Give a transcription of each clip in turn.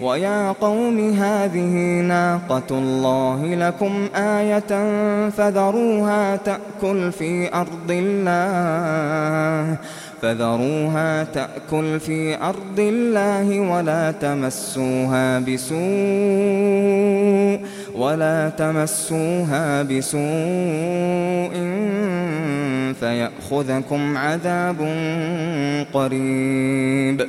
ويا قوم هذه ناقة الله لكم آية فذروها تأكل في أرض الله فذروها تأكل في أرض الله ولا تمسوها بسوء ولا تمسوها بسوء فيأخذكم عذاب قريب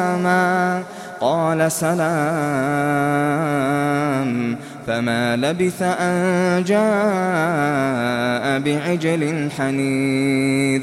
سلاما قال سلام فما لبث أن جاء بعجل حنيذ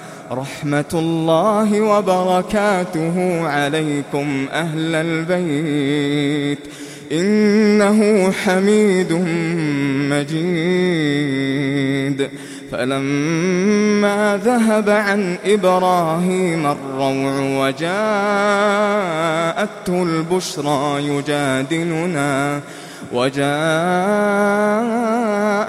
رحمة الله وبركاته عليكم أهل البيت إنه حميد مجيد فلما ذهب عن إبراهيم الروع وجاءته البشرى يجادلنا وجاءته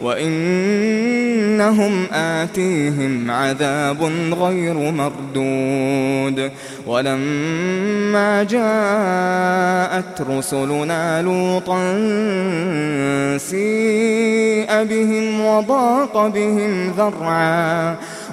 وإنهم آتيهم عذاب غير مردود ولما جاءت رسلنا لوطا سيئ بهم وضاق بهم ذرعا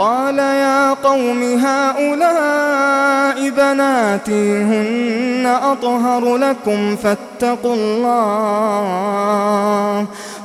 قال يا قوم هؤلاء بناتي هن أطهر لكم فاتقوا الله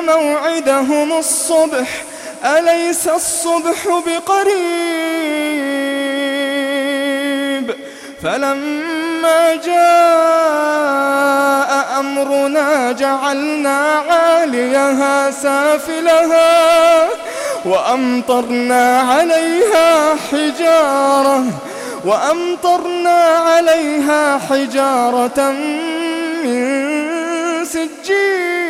موعدهم الصبح أليس الصبح بقريب؟ فلما جاء أمرنا جعلنا عاليها سافلها وأمطرنا عليها حجارة وأمطرنا عليها حجارة من سجيل